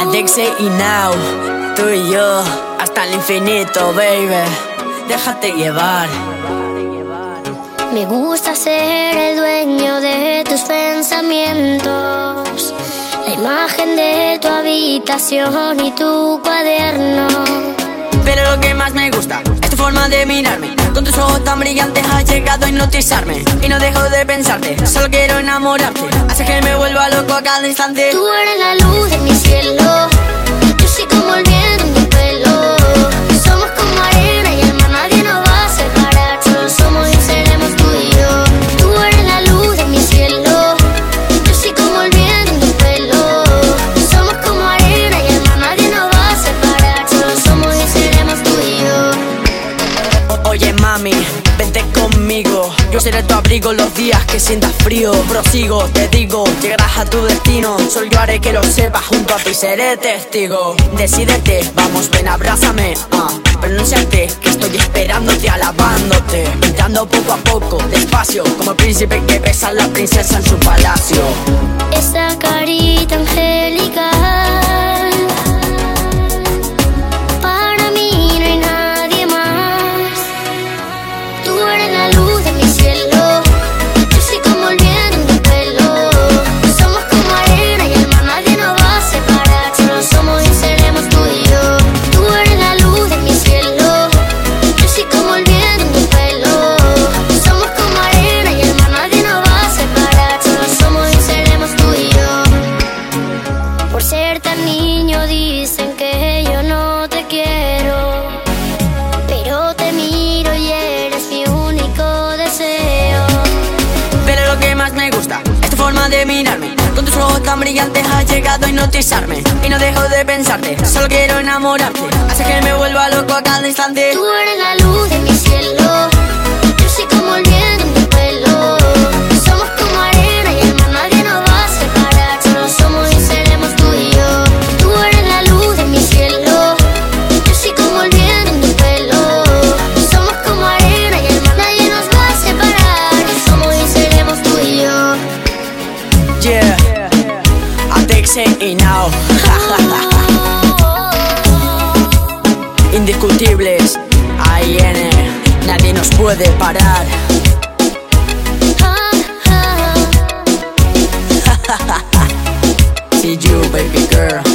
Adexie y Now, tú y yo, hasta el infinito, baby. Déjate llevar. Me gusta ser el dueño de tus pensamientos, la imagen de tu habitación y tu cuaderno. Pero lo que más me gusta es tu forma de mirarme. Con tus ojos tan brillantes has llegado a hipnotizarme. Y no dejo de pensarte, solo quiero enamorarte. Hace que me vuelva loco a cada instante. Tú eres la mami, vente conmigo. Yo seré tu abrigo los días que sientas frío. Prosigo, te digo, llegarás a tu destino. Solo yo haré que lo sepas, junto a ti seré testigo. Decídete, vamos, ven, abrázame. ah. Pronúnciate, que estoy esperándote, alabándote. Entrando poco a poco, despacio, como el príncipe que besa a la princesa en su palacio. Esa carita Con tus ojos tan brillantes has llegado a hipnotizarme. Y no dejo de pensarte, solo quiero enamorarte. Hace que me vuelva loco a cada instante. Tú eres la luz de mi cielo Atexe y Now. Indiscutibles, AIN, nadie nos puede parar. See you, baby girl.